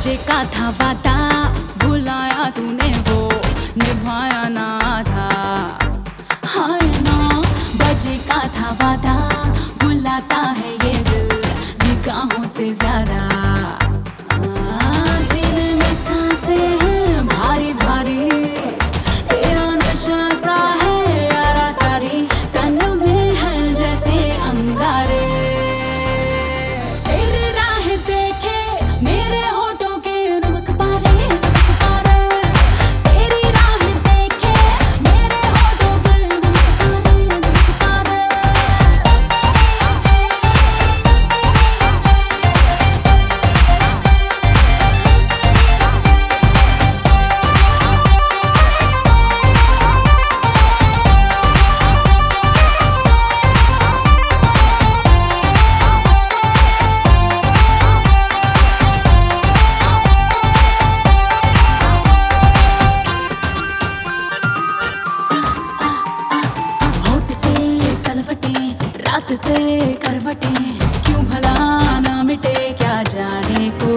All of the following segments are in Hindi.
बच्चे का था वादा भुलाया तूने वो निभाया रात से करवटे। क्यों भला ना मिटे क्या जाने को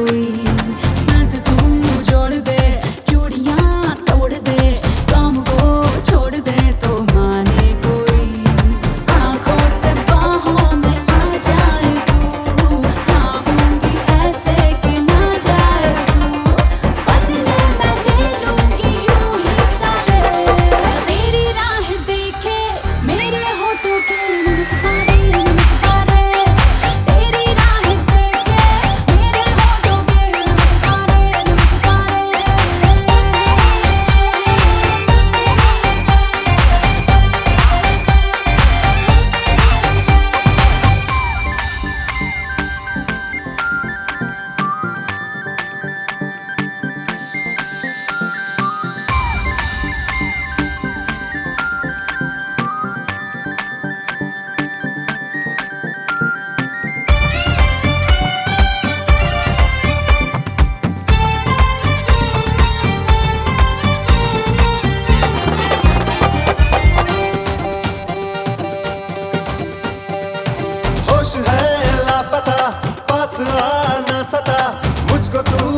आना सता मुझको तू